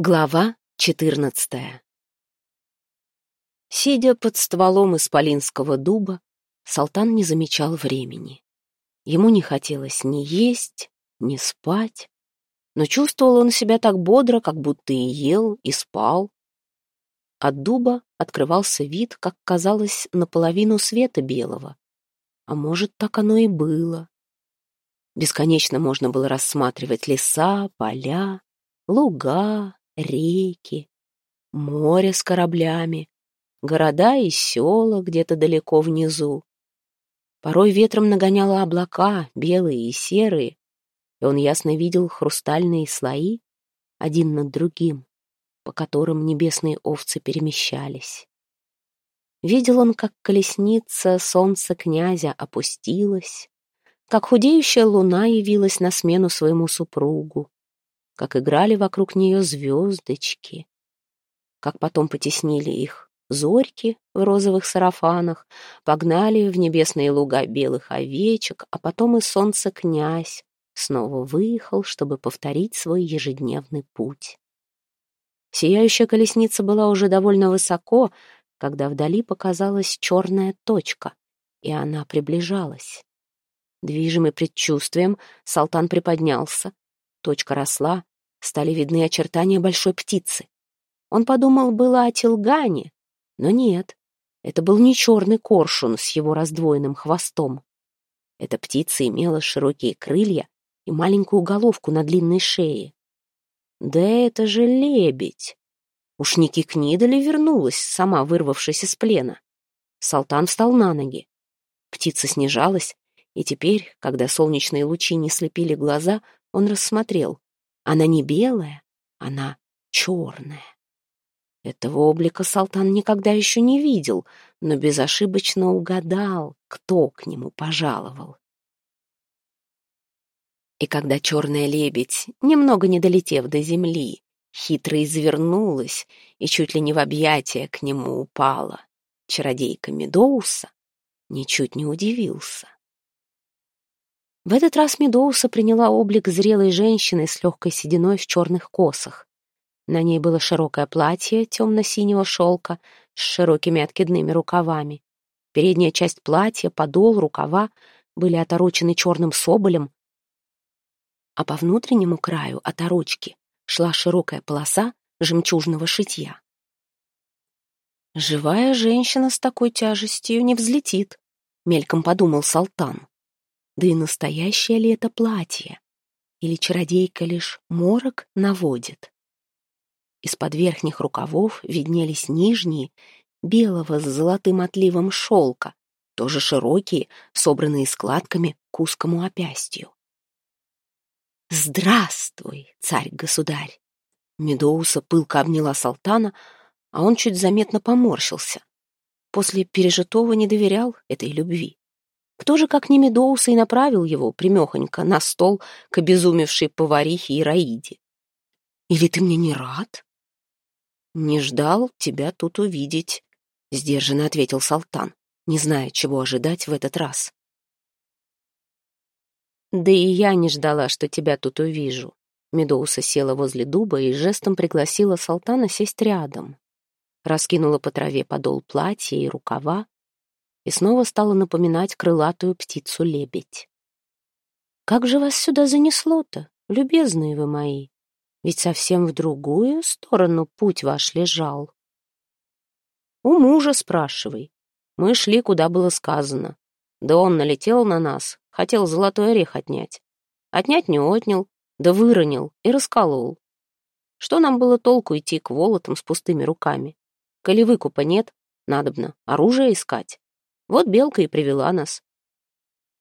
Глава четырнадцатая Сидя под стволом исполинского дуба, Салтан не замечал времени. Ему не хотелось ни есть, ни спать, но чувствовал он себя так бодро, как будто и ел, и спал. От дуба открывался вид, как казалось, наполовину света белого. А может, так оно и было. Бесконечно можно было рассматривать леса, поля, луга, реки, море с кораблями, города и села где-то далеко внизу. Порой ветром нагоняло облака, белые и серые, и он ясно видел хрустальные слои один над другим, по которым небесные овцы перемещались. Видел он, как колесница солнца князя опустилась, как худеющая луна явилась на смену своему супругу, как играли вокруг нее звездочки, как потом потеснили их зорьки в розовых сарафанах, погнали в небесные луга белых овечек, а потом и солнце князь снова выехал, чтобы повторить свой ежедневный путь. Сияющая колесница была уже довольно высоко, когда вдали показалась черная точка, и она приближалась. Движимый предчувствием, Салтан приподнялся. Точка росла, стали видны очертания большой птицы. Он подумал было о Тилгане, но нет, это был не черный коршун с его раздвоенным хвостом. Эта птица имела широкие крылья и маленькую головку на длинной шее. Да это же лебедь! Уж не Кикнида ли вернулась, сама вырвавшись из плена? Салтан встал на ноги. Птица снижалась, и теперь, когда солнечные лучи не слепили глаза, он рассмотрел. Она не белая, она черная. Этого облика Салтан никогда еще не видел, но безошибочно угадал, кто к нему пожаловал. И когда черная лебедь, немного не долетев до земли, хитро извернулась и чуть ли не в объятия к нему упала, чародейка Медоуса ничуть не удивился. В этот раз Медоуса приняла облик зрелой женщины с легкой сединой в черных косах. На ней было широкое платье темно-синего шелка с широкими откидными рукавами. Передняя часть платья, подол, рукава были оторочены черным соболем, а по внутреннему краю оторочки шла широкая полоса жемчужного шитья. «Живая женщина с такой тяжестью не взлетит», — мельком подумал Салтан. Да и настоящее ли это платье? Или чародейка лишь морок наводит? Из-под верхних рукавов виднелись нижние, белого с золотым отливом шелка, тоже широкие, собранные складками к узкому опястью. «Здравствуй, царь-государь!» Медоуса пылко обняла Салтана, а он чуть заметно поморщился. После пережитого не доверял этой любви. Кто же, как не Медоуса, и направил его, примехонько, на стол к обезумевшей поварихе Ираиде? Или ты мне не рад? Не ждал тебя тут увидеть, — сдержанно ответил Салтан, не зная, чего ожидать в этот раз. Да и я не ждала, что тебя тут увижу. Медоуса села возле дуба и жестом пригласила Салтана сесть рядом. Раскинула по траве подол платья и рукава, и снова стала напоминать крылатую птицу-лебедь. «Как же вас сюда занесло-то, любезные вы мои? Ведь совсем в другую сторону путь ваш лежал». «У мужа спрашивай. Мы шли, куда было сказано. Да он налетел на нас, хотел золотой орех отнять. Отнять не отнял, да выронил и расколол. Что нам было толку идти к волотам с пустыми руками? Коли выкупа нет, надобно оружие искать. Вот белка и привела нас.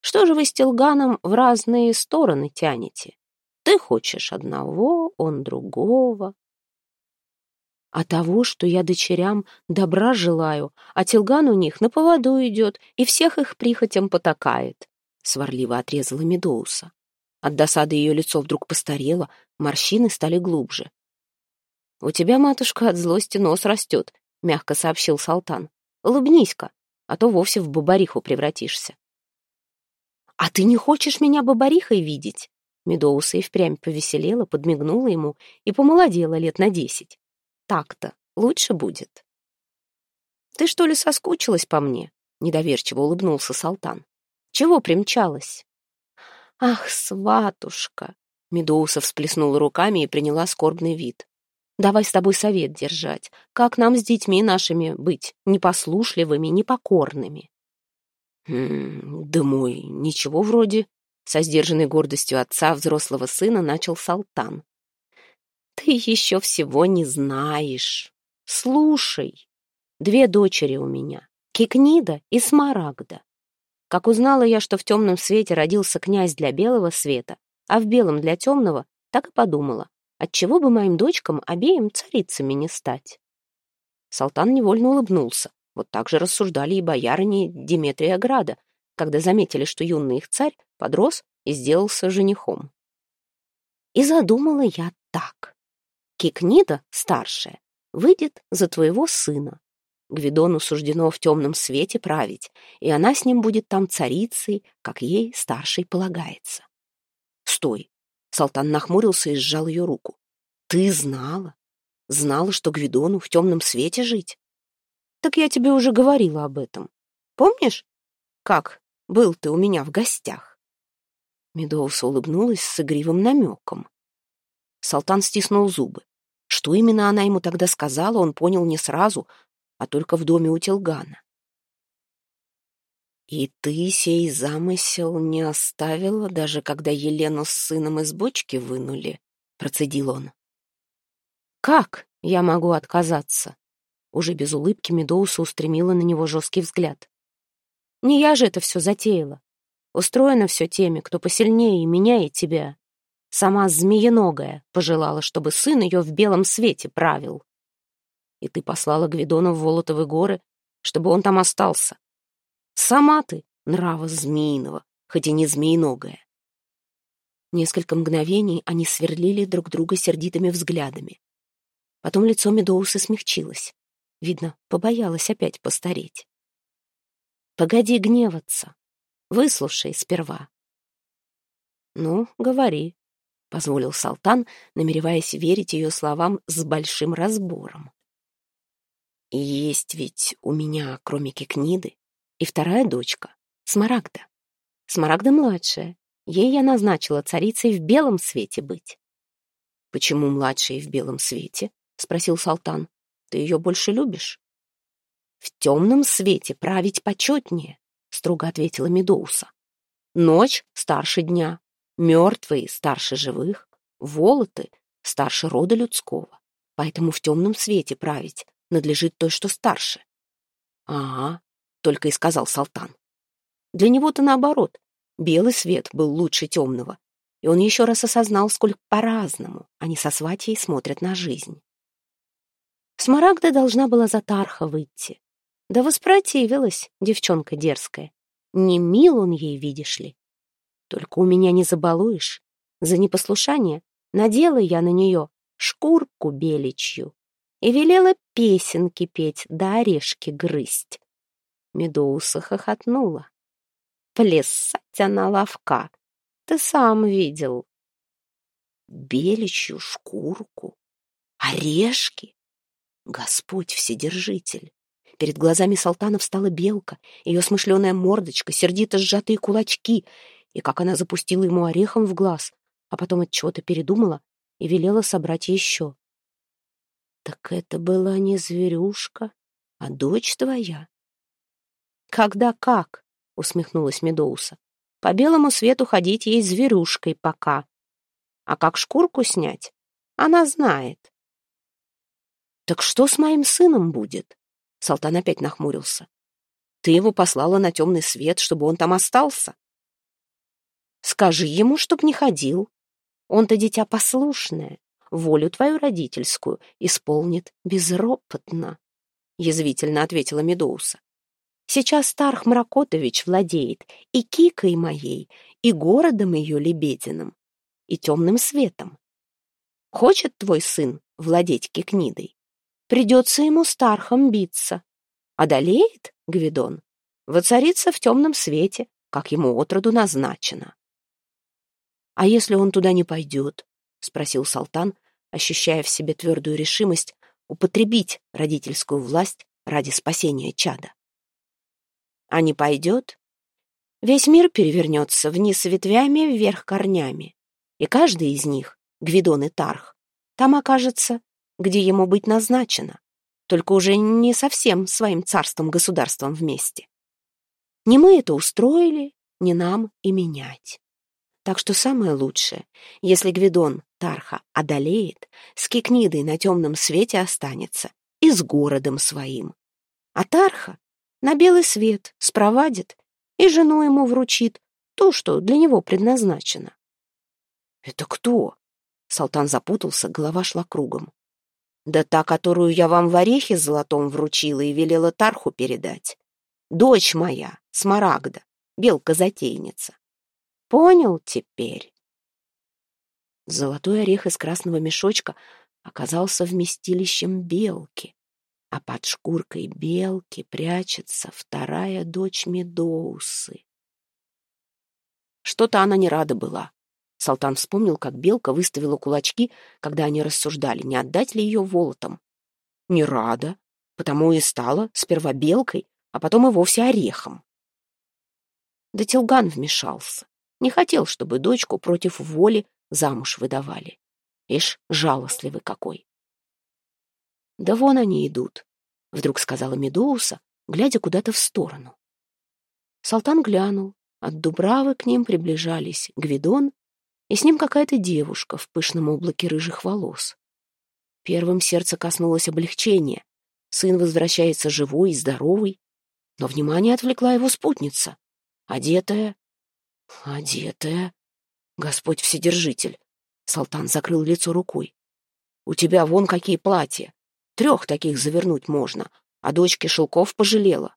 Что же вы с Тилганом в разные стороны тянете? Ты хочешь одного, он другого. А того, что я дочерям добра желаю, а Тилган у них на поводу идет и всех их прихотям потакает, — сварливо отрезала Медоуса. От досады ее лицо вдруг постарело, морщины стали глубже. «У тебя, матушка, от злости нос растет», — мягко сообщил Салтан. «Улыбнись-ка, а то вовсе в бабариху превратишься. «А ты не хочешь меня бабарихой видеть?» Медоуса и впрямь повеселела, подмигнула ему и помолодела лет на десять. Так-то лучше будет. «Ты что ли соскучилась по мне?» — недоверчиво улыбнулся Салтан. «Чего примчалась?» «Ах, сватушка!» — Медоуса всплеснула руками и приняла скорбный вид. «Давай с тобой совет держать. Как нам с детьми нашими быть непослушливыми, непокорными?» «Хм, да мой, ничего вроде», — со сдержанной гордостью отца взрослого сына начал Салтан. «Ты еще всего не знаешь. Слушай, две дочери у меня, Кикнида и Смарагда. Как узнала я, что в темном свете родился князь для белого света, а в белом для темного, так и подумала, отчего бы моим дочкам обеим царицами не стать. Салтан невольно улыбнулся. Вот так же рассуждали и боярыни Диметрия Града, когда заметили, что юный их царь подрос и сделался женихом. И задумала я так. Кикнида, старшая, выйдет за твоего сына. Гвидону суждено в темном свете править, и она с ним будет там царицей, как ей старшей полагается. Стой! Салтан нахмурился и сжал ее руку. Ты знала? Знала, что Гвидону в темном свете жить? Так я тебе уже говорила об этом. Помнишь, как был ты у меня в гостях?» Медоуса улыбнулась с игривым намеком. Салтан стиснул зубы. Что именно она ему тогда сказала, он понял не сразу, а только в доме у Телгана. «И ты сей замысел не оставила, даже когда Елену с сыном из бочки вынули?» — процедил он. «Как я могу отказаться?» Уже без улыбки Медоуса устремила на него жесткий взгляд. «Не я же это все затеяла. Устроено все теми, кто посильнее и меня, и тебя. Сама змееногая пожелала, чтобы сын ее в белом свете правил. И ты послала Гвидона в Волотовы горы, чтобы он там остался. Сама ты нрава змеиного, хоть и не змееногая. Несколько мгновений они сверлили друг друга сердитыми взглядами. Потом лицо Медоуса смягчилось. Видно, побоялась опять постареть. Погоди гневаться. Выслушай сперва. Ну, говори, — позволил Салтан, намереваясь верить ее словам с большим разбором. Есть ведь у меня, кроме Кикниды, и вторая дочка, Смарагда. Смарагда младшая. Ей я назначила царицей в белом свете быть. «Почему младшей в белом свете?» — спросил Салтан. Ты ее больше любишь? В темном свете править почетнее, строго ответила Медоуса. Ночь старше дня, мертвые старше живых, волоты старше рода людского. Поэтому в темном свете править надлежит той, что старше. Ага, только и сказал Салтан. Для него-то наоборот. Белый свет был лучше темного, и он еще раз осознал, сколько по-разному они со сватьей смотрят на жизнь. Смарагда должна была за Тарха выйти. Да воспротивилась девчонка дерзкая. Не мил он ей, видишь ли. Только у меня не забалуешь. За непослушание надела я на нее шкурку беличью и велела песенки петь да орешки грызть. Медоуса хохотнула. Плясать она ловка. Ты сам видел. Беличью шкурку, орешки. Господь Вседержитель! Перед глазами Салтана встала белка, ее смышленая мордочка, сердито сжатые кулачки, и как она запустила ему орехом в глаз, а потом от чего-то передумала и велела собрать еще. Так это была не зверюшка, а дочь твоя. Когда как? усмехнулась Медоуса. По белому свету ходить ей зверюшкой пока. А как шкурку снять? Она знает. «Так что с моим сыном будет?» Салтан опять нахмурился. «Ты его послала на темный свет, чтобы он там остался?» «Скажи ему, чтоб не ходил. Он-то дитя послушное, волю твою родительскую исполнит безропотно», — язвительно ответила Медоуса. «Сейчас Тарх Мракотович владеет и кикой моей, и городом ее лебединым, и темным светом. Хочет твой сын владеть Кикнидой? Придется ему с Тархом биться. Одолеет Гвидон, воцарится в темном свете, как ему отроду назначено. А если он туда не пойдет? Спросил Салтан, ощущая в себе твердую решимость употребить родительскую власть ради спасения чада. А не пойдет? Весь мир перевернется вниз ветвями, вверх корнями. И каждый из них, Гвидон и Тарх, там окажется, где ему быть назначено, только уже не совсем своим царством-государством вместе. Не мы это устроили, не нам и менять. Так что самое лучшее, если Гвидон Тарха одолеет, с Кикнидой на темном свете останется и с городом своим. А Тарха на белый свет спровадит и жену ему вручит то, что для него предназначено. «Это кто?» Салтан запутался, голова шла кругом. «Да та, которую я вам в орехе золотом вручила и велела Тарху передать. Дочь моя, Смарагда, белка-затейница. Понял теперь?» Золотой орех из красного мешочка оказался вместилищем белки, а под шкуркой белки прячется вторая дочь Медоусы. Что-то она не рада была. Салтан вспомнил, как белка выставила кулачки, когда они рассуждали, не отдать ли ее волотом. Не рада, потому и стала сперва белкой, а потом и вовсе орехом. Да Тилган вмешался. Не хотел, чтобы дочку против воли замуж выдавали. Ишь, жалостливый какой. «Да вон они идут», — вдруг сказала Медоуса, глядя куда-то в сторону. Салтан глянул. От Дубравы к ним приближались Гвидон и с ним какая-то девушка в пышном облаке рыжих волос. Первым сердце коснулось облегчения. Сын возвращается живой и здоровый, но внимание отвлекла его спутница, одетая... Одетая... Господь Вседержитель. Салтан закрыл лицо рукой. У тебя вон какие платья. Трех таких завернуть можно, а дочке шелков пожалела.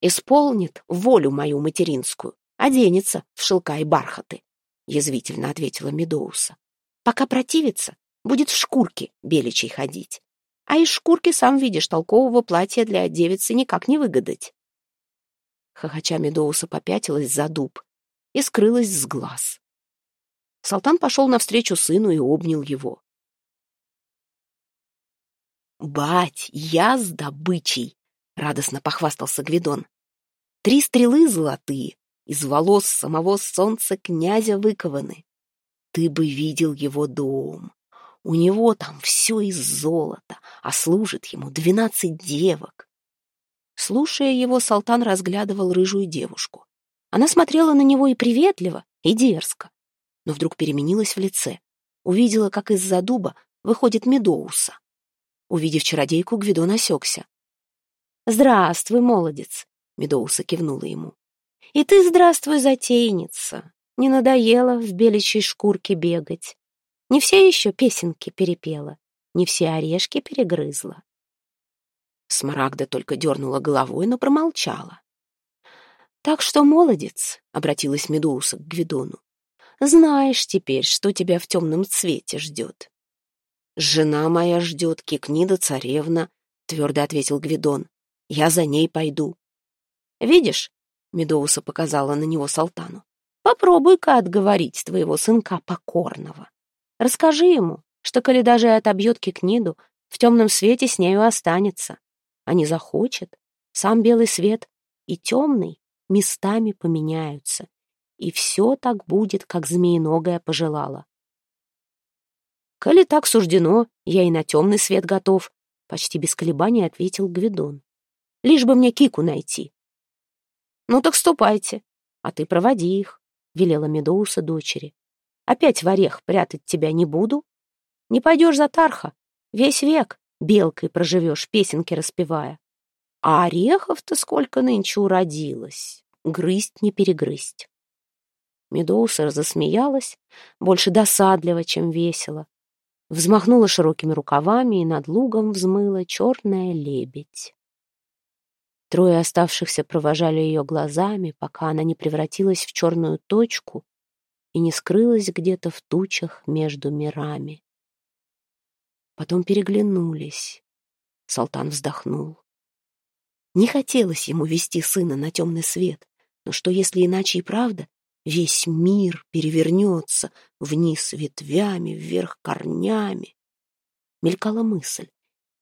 Исполнит волю мою материнскую, оденется в шелка и бархаты, язвительно ответила Медоуса. Пока противится, будет в шкурке беличей ходить. А из шкурки, сам видишь, толкового платья для девицы никак не выгадать. Хохоча Медоуса попятилась за дуб и скрылась с глаз. Салтан пошел навстречу сыну и обнял его. «Бать, я с добычей!» — радостно похвастался Гвидон. «Три стрелы золотые, из волос самого солнца князя выкованы. Ты бы видел его дом. У него там все из золота, а служит ему двенадцать девок». Слушая его, Салтан разглядывал рыжую девушку. Она смотрела на него и приветливо, и дерзко, но вдруг переменилась в лице. Увидела, как из-за дуба выходит Медоуса. Увидев чародейку, Гвидон осекся. «Здравствуй, молодец!» — Медоуса кивнула ему. «И ты здравствуй, затейница! Не надоело в беличьей шкурке бегать. Не все еще песенки перепела, не все орешки перегрызла». Смарагда только дернула головой, но промолчала. «Так что, молодец», — обратилась Медуса к Гвидону, «знаешь теперь, что тебя в темном цвете ждет. «Жена моя ждет, Кикнида царевна», — твердо ответил Гвидон. «Я за ней пойду». «Видишь?» — Медоуса показала на него Салтану. «Попробуй-ка отговорить твоего сынка покорного. Расскажи ему, что, коли даже отобьет Кикниду, в темном свете с нею останется. А не захочет, сам белый свет и темный местами поменяются, и все так будет, как змеиногая пожелала. «Коли так суждено, я и на темный свет готов», — почти без колебаний ответил Гвидон. «Лишь бы мне Кику найти». «Ну так ступайте, а ты проводи их», — велела Медоуса дочери. «Опять в орех прятать тебя не буду. Не пойдешь за Тарха, весь век белкой проживешь, песенки распевая. А орехов-то сколько нынче уродилось, грызть не перегрызть». Медоуса засмеялась, больше досадливо, чем весело взмахнула широкими рукавами и над лугом взмыла черная лебедь. Трое оставшихся провожали ее глазами, пока она не превратилась в черную точку и не скрылась где-то в тучах между мирами. Потом переглянулись. Салтан вздохнул. Не хотелось ему вести сына на темный свет, но что, если иначе и правда Весь мир перевернется вниз ветвями, вверх корнями. Мелькала мысль,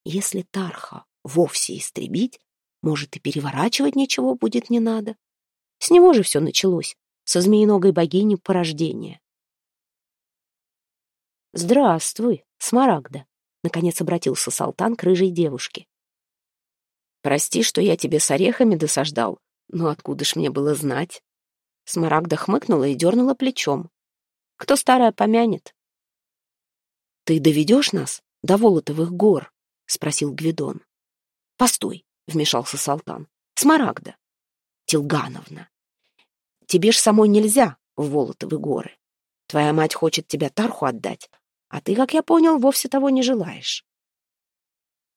если Тарха вовсе истребить, может, и переворачивать ничего будет не надо. С него же все началось, со змеиногой богини порождения. «Здравствуй, Смарагда», — наконец обратился Салтан к рыжей девушке. «Прости, что я тебе с орехами досаждал, но откуда ж мне было знать?» Смарагда хмыкнула и дернула плечом. «Кто старая помянет?» «Ты доведешь нас до Волотовых гор?» — спросил Гвидон. «Постой», — вмешался Салтан. «Смарагда». «Тилгановна, тебе ж самой нельзя в Волотовы горы. Твоя мать хочет тебя Тарху отдать, а ты, как я понял, вовсе того не желаешь».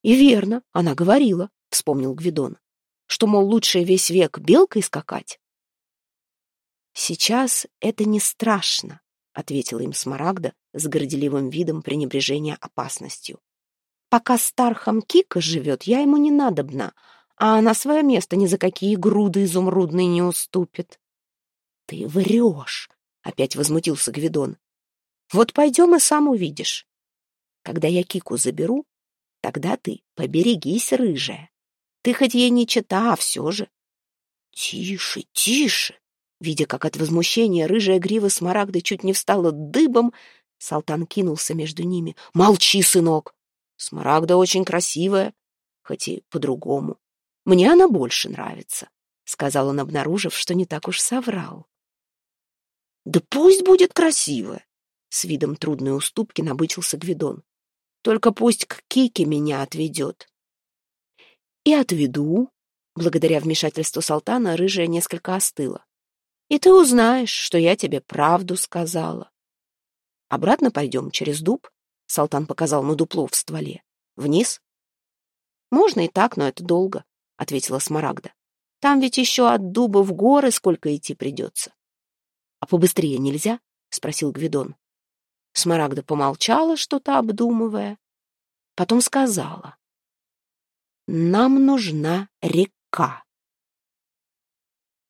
«И верно, она говорила», — вспомнил Гвидон, «что, мол, лучше весь век белкой скакать». «Сейчас это не страшно», — ответила им Смарагда с горделивым видом пренебрежения опасностью. «Пока Стархам Кика живет, я ему не надобна, а на свое место ни за какие груды изумрудные не уступит». «Ты врешь!» — опять возмутился Гвидон. «Вот пойдем и сам увидишь. Когда я Кику заберу, тогда ты поберегись, рыжая. Ты хоть ей не чита, а все же». «Тише, тише!» Видя, как от возмущения рыжая грива смарагда чуть не встала дыбом, Салтан кинулся между ними. «Молчи, сынок! Смарагда очень красивая, хоть и по-другому. Мне она больше нравится», — сказал он, обнаружив, что не так уж соврал. «Да пусть будет красивая!» — с видом трудной уступки набычился Гвидон. «Только пусть к Кике меня отведет». «И отведу». Благодаря вмешательству Салтана рыжая несколько остыла и ты узнаешь, что я тебе правду сказала. Обратно пойдем через дуб, — Салтан показал на дупло в стволе. Вниз? Можно и так, но это долго, — ответила Смарагда. Там ведь еще от дуба в горы сколько идти придется. А побыстрее нельзя? — спросил Гвидон. Смарагда помолчала, что-то обдумывая. Потом сказала. Нам нужна река.